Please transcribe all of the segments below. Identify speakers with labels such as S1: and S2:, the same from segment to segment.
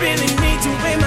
S1: really need to
S2: in
S3: my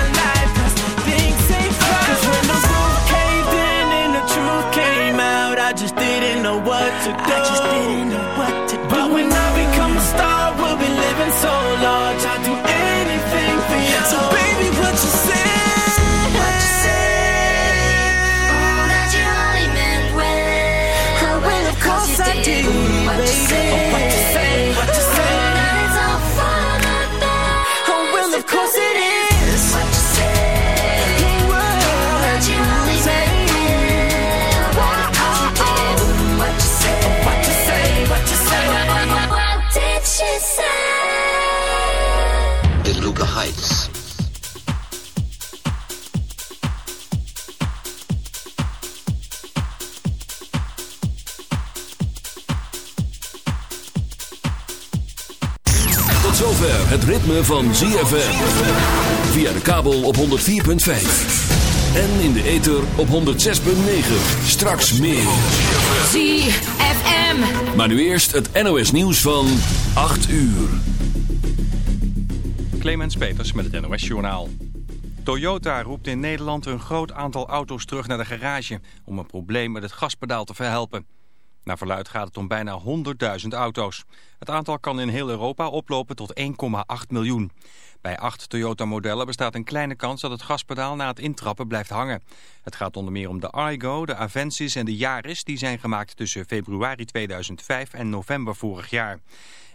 S3: ritme van ZFM. Via de kabel op 104.5. En in de ether op 106.9. Straks meer.
S4: ZFM.
S3: Maar nu eerst het NOS nieuws van 8 uur.
S5: Clemens Peters met het NOS Journaal. Toyota roept in Nederland een groot aantal auto's terug naar de garage... om een probleem met het gaspedaal te verhelpen. Naar verluid gaat het om bijna 100.000 auto's. Het aantal kan in heel Europa oplopen tot 1,8 miljoen. Bij acht Toyota-modellen bestaat een kleine kans dat het gaspedaal na het intrappen blijft hangen. Het gaat onder meer om de Aygo, de Avensis en de Yaris... die zijn gemaakt tussen februari 2005 en november vorig jaar.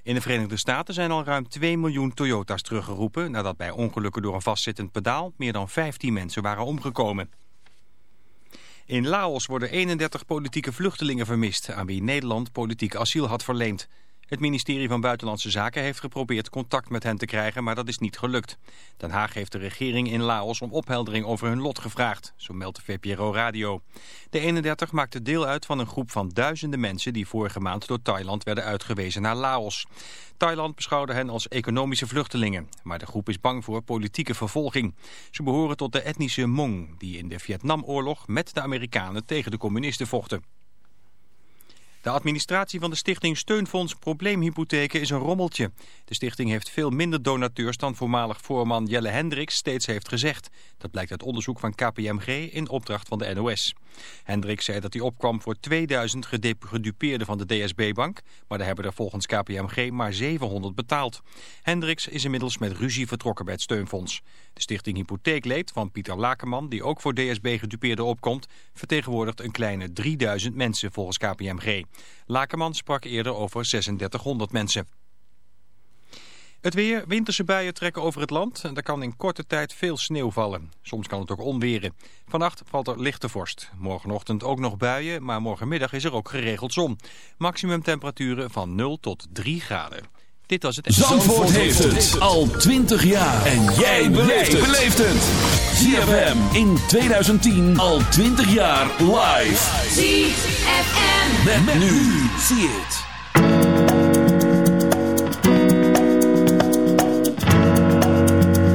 S5: In de Verenigde Staten zijn al ruim 2 miljoen Toyota's teruggeroepen... nadat bij ongelukken door een vastzittend pedaal meer dan 15 mensen waren omgekomen. In Laos worden 31 politieke vluchtelingen vermist... aan wie Nederland politiek asiel had verleend. Het ministerie van Buitenlandse Zaken heeft geprobeerd contact met hen te krijgen... maar dat is niet gelukt. Den Haag heeft de regering in Laos om opheldering over hun lot gevraagd... zo meldt de VPRO Radio. De 31 maakte deel uit van een groep van duizenden mensen... die vorige maand door Thailand werden uitgewezen naar Laos. Thailand beschouwde hen als economische vluchtelingen. Maar de groep is bang voor politieke vervolging. Ze behoren tot de etnische Hmong... die in de Vietnamoorlog met de Amerikanen tegen de communisten vochten. De administratie van de stichting Steunfonds Probleemhypotheken is een rommeltje. De stichting heeft veel minder donateurs dan voormalig voorman Jelle Hendricks steeds heeft gezegd. Dat blijkt uit onderzoek van KPMG in opdracht van de NOS. Hendricks zei dat hij opkwam voor 2000 gedep- gedupeerden van de DSB-bank, maar daar hebben er volgens KPMG maar 700 betaald. Hendricks is inmiddels met ruzie vertrokken bij het Steunfonds. De stichting Hypotheekleed van Pieter Lakenman, die ook voor DSB-gedupeerden opkomt, vertegenwoordigt een kleine 3000 mensen volgens KPMG. Lakenman sprak eerder over 3600 mensen. Het weer, winterse buien trekken over het land en er kan in korte tijd veel sneeuw vallen. Soms kan het ook onweren. Vannacht valt er lichte vorst. Morgenochtend ook nog buien, maar morgenmiddag is er ook geregeld zon. Maximum temperaturen van 0 tot 3 graden. Dit was het...
S3: Zandvoort heeft het al 20 jaar. En jij beleeft het. ZFM in 2010 al 20 jaar live.
S4: ZFM.
S3: Met, nu. Zie het.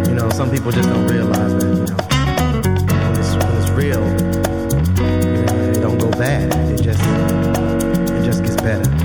S6: You know, some people just don't realize that, you know, when it's, when it's real, you know, it don't go bad. It just, it just gets better.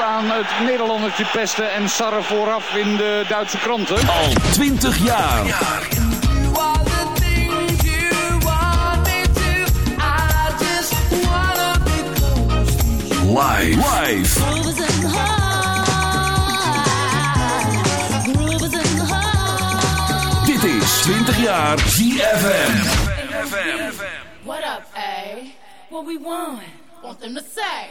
S7: aan het Nederlandertje pesten en sarre vooraf in de Duitse kranten.
S2: Al 20 jaar. Live. Dit is 20 jaar ZFM.
S4: What up, eh? What we want? Want them to say.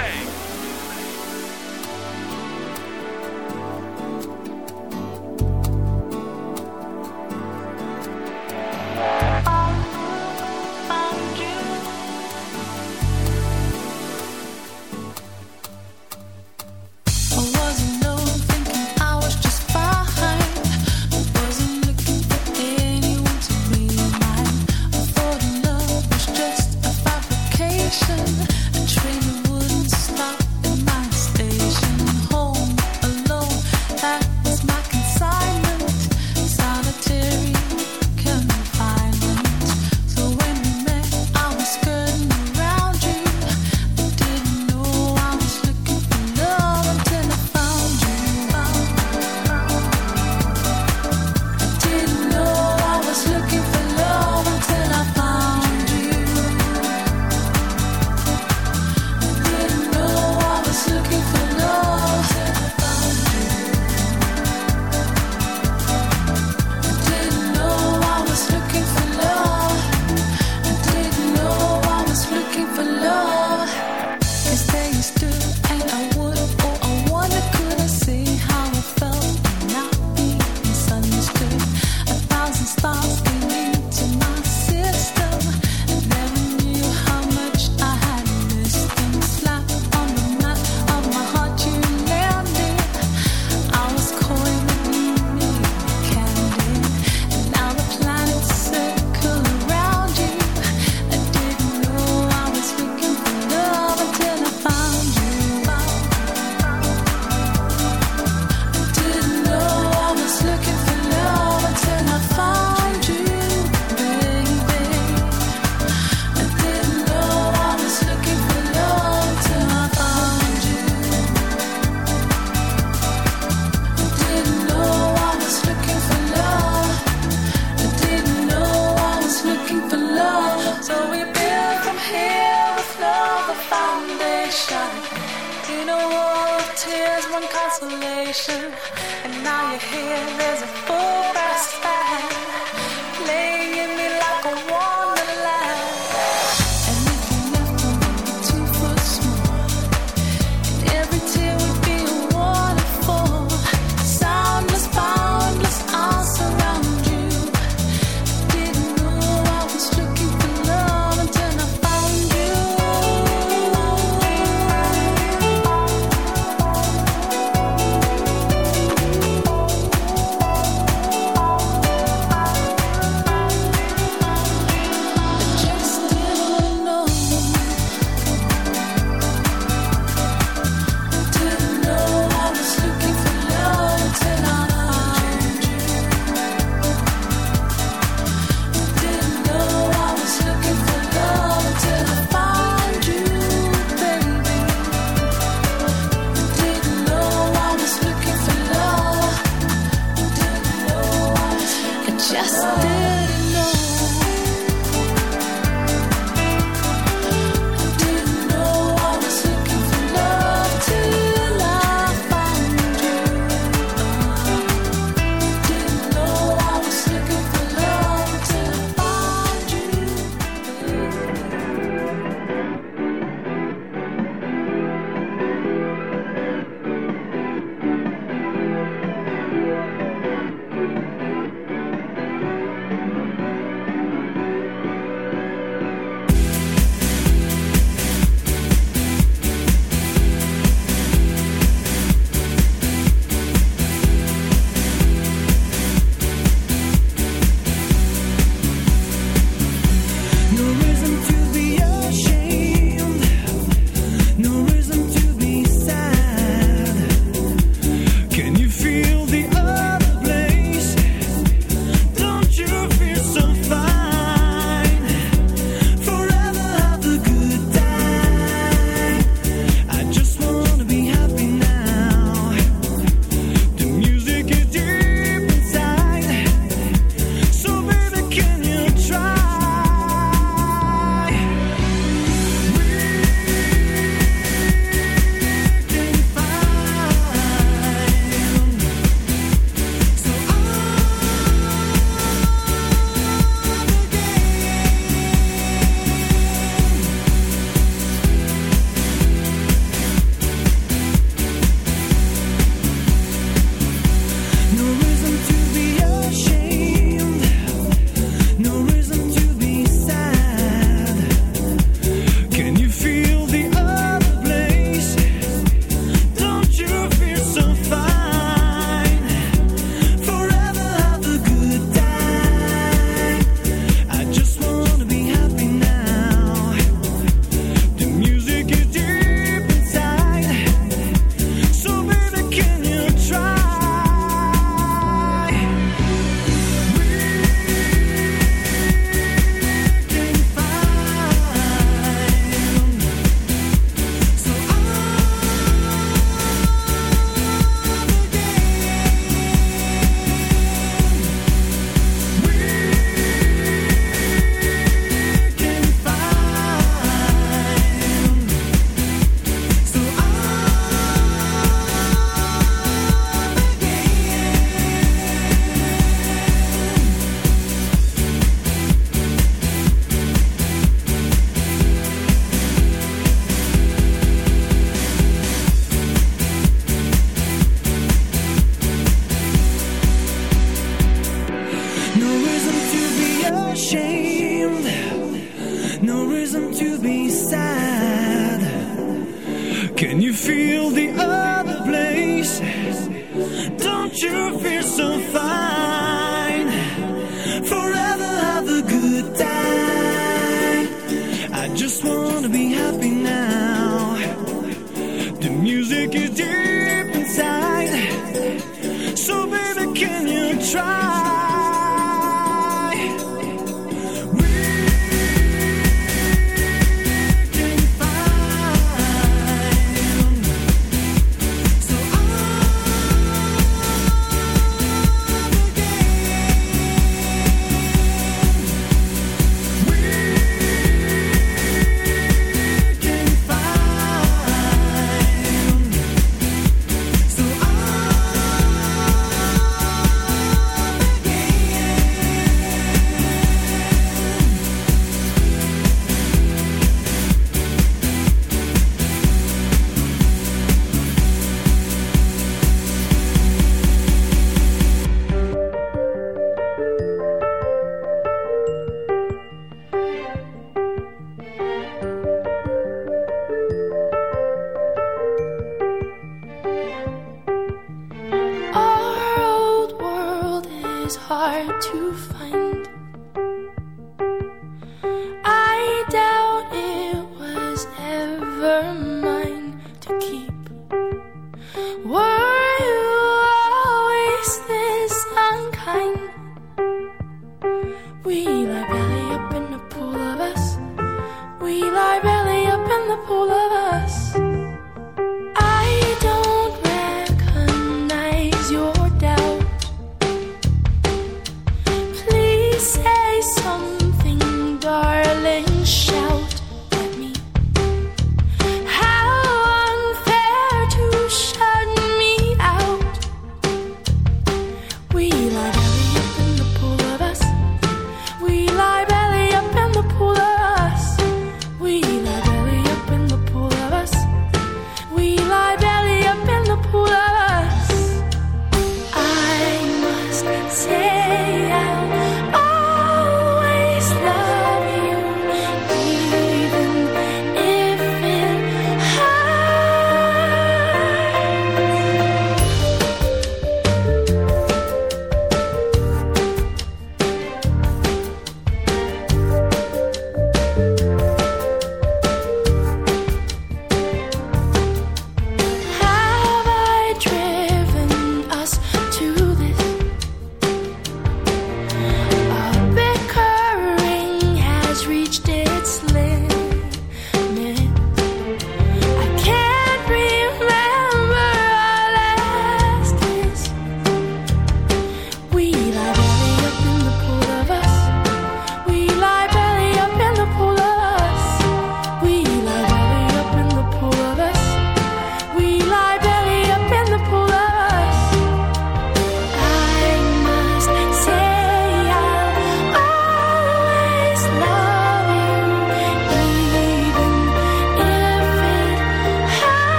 S8: Try?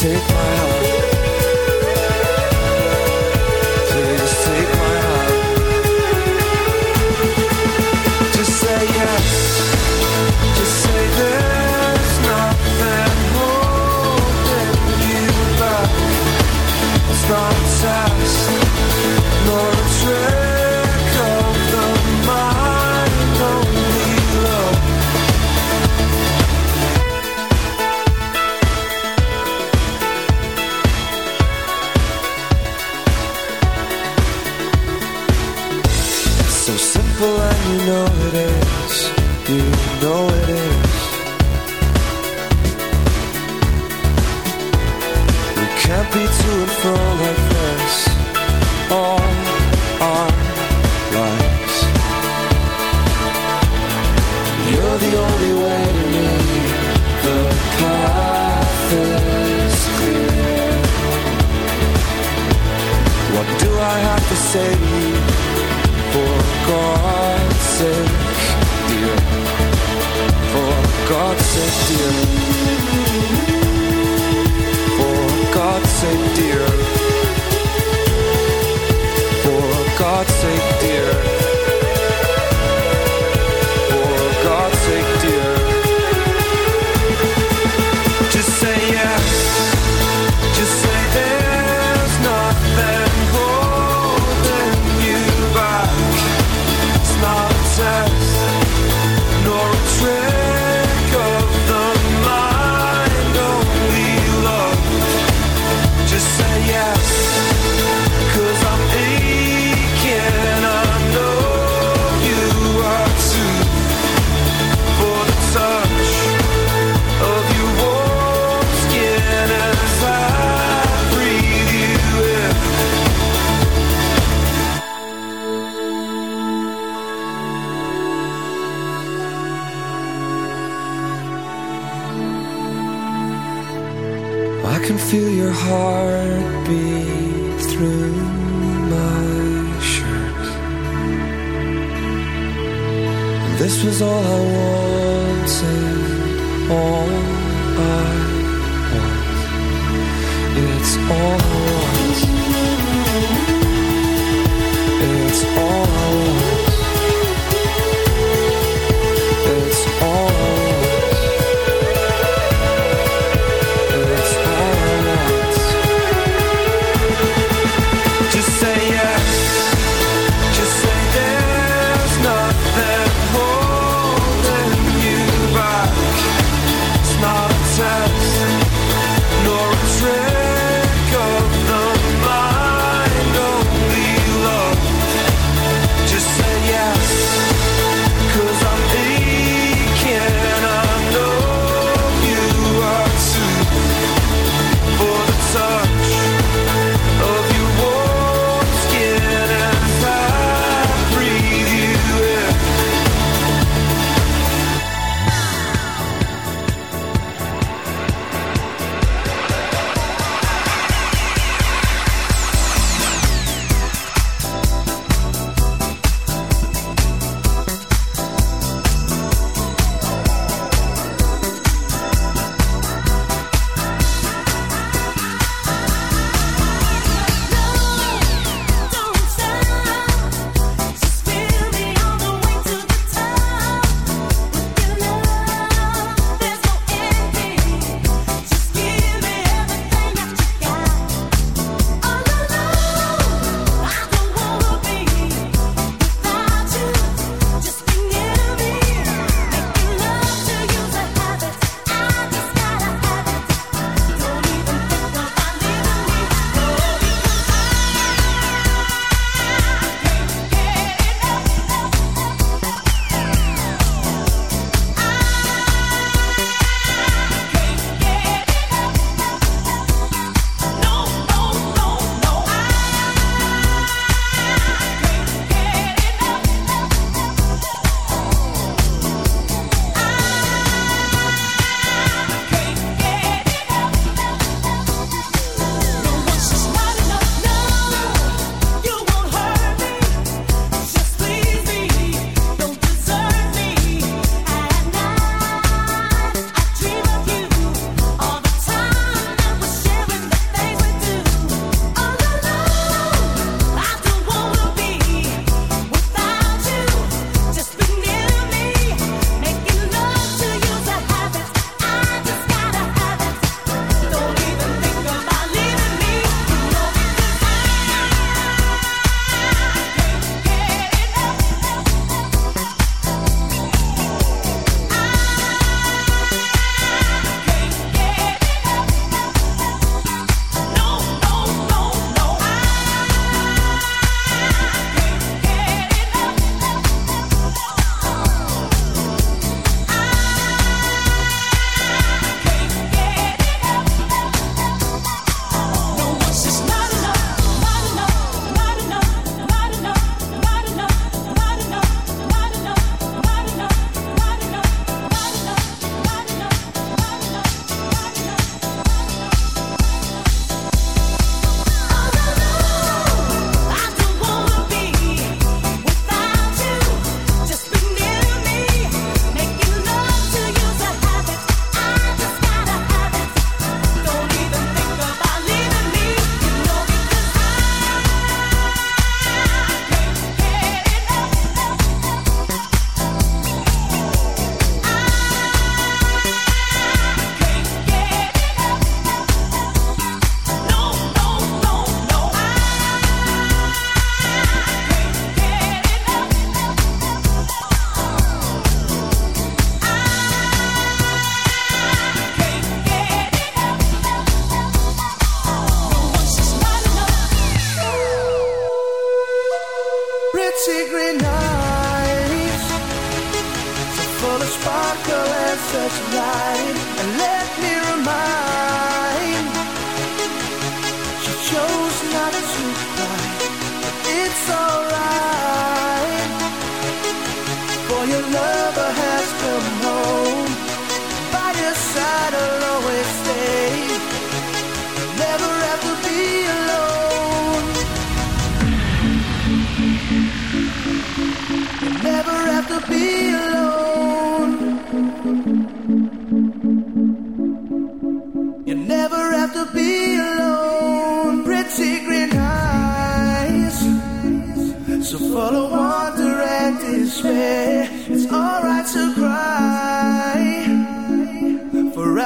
S9: Take my hand.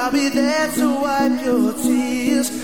S1: I'll be there to wipe your tears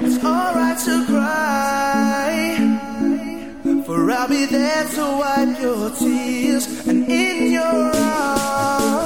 S1: It's alright to cry, for I'll be there to wipe your tears and in your arms.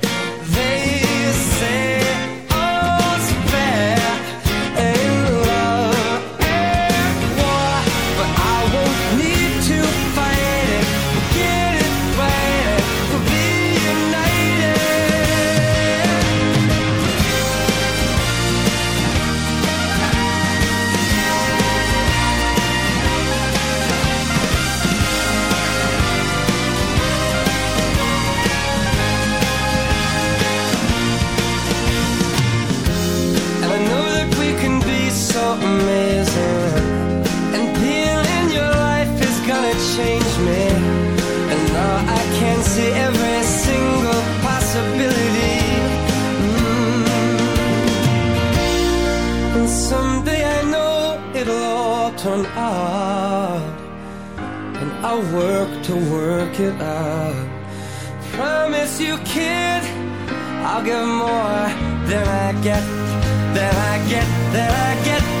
S10: turn out, And I work to work it out. Promise you kid I'll give more than I get Than I get, than I get.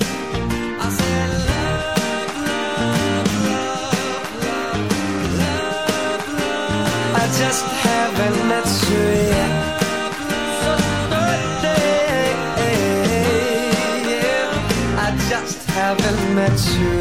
S10: to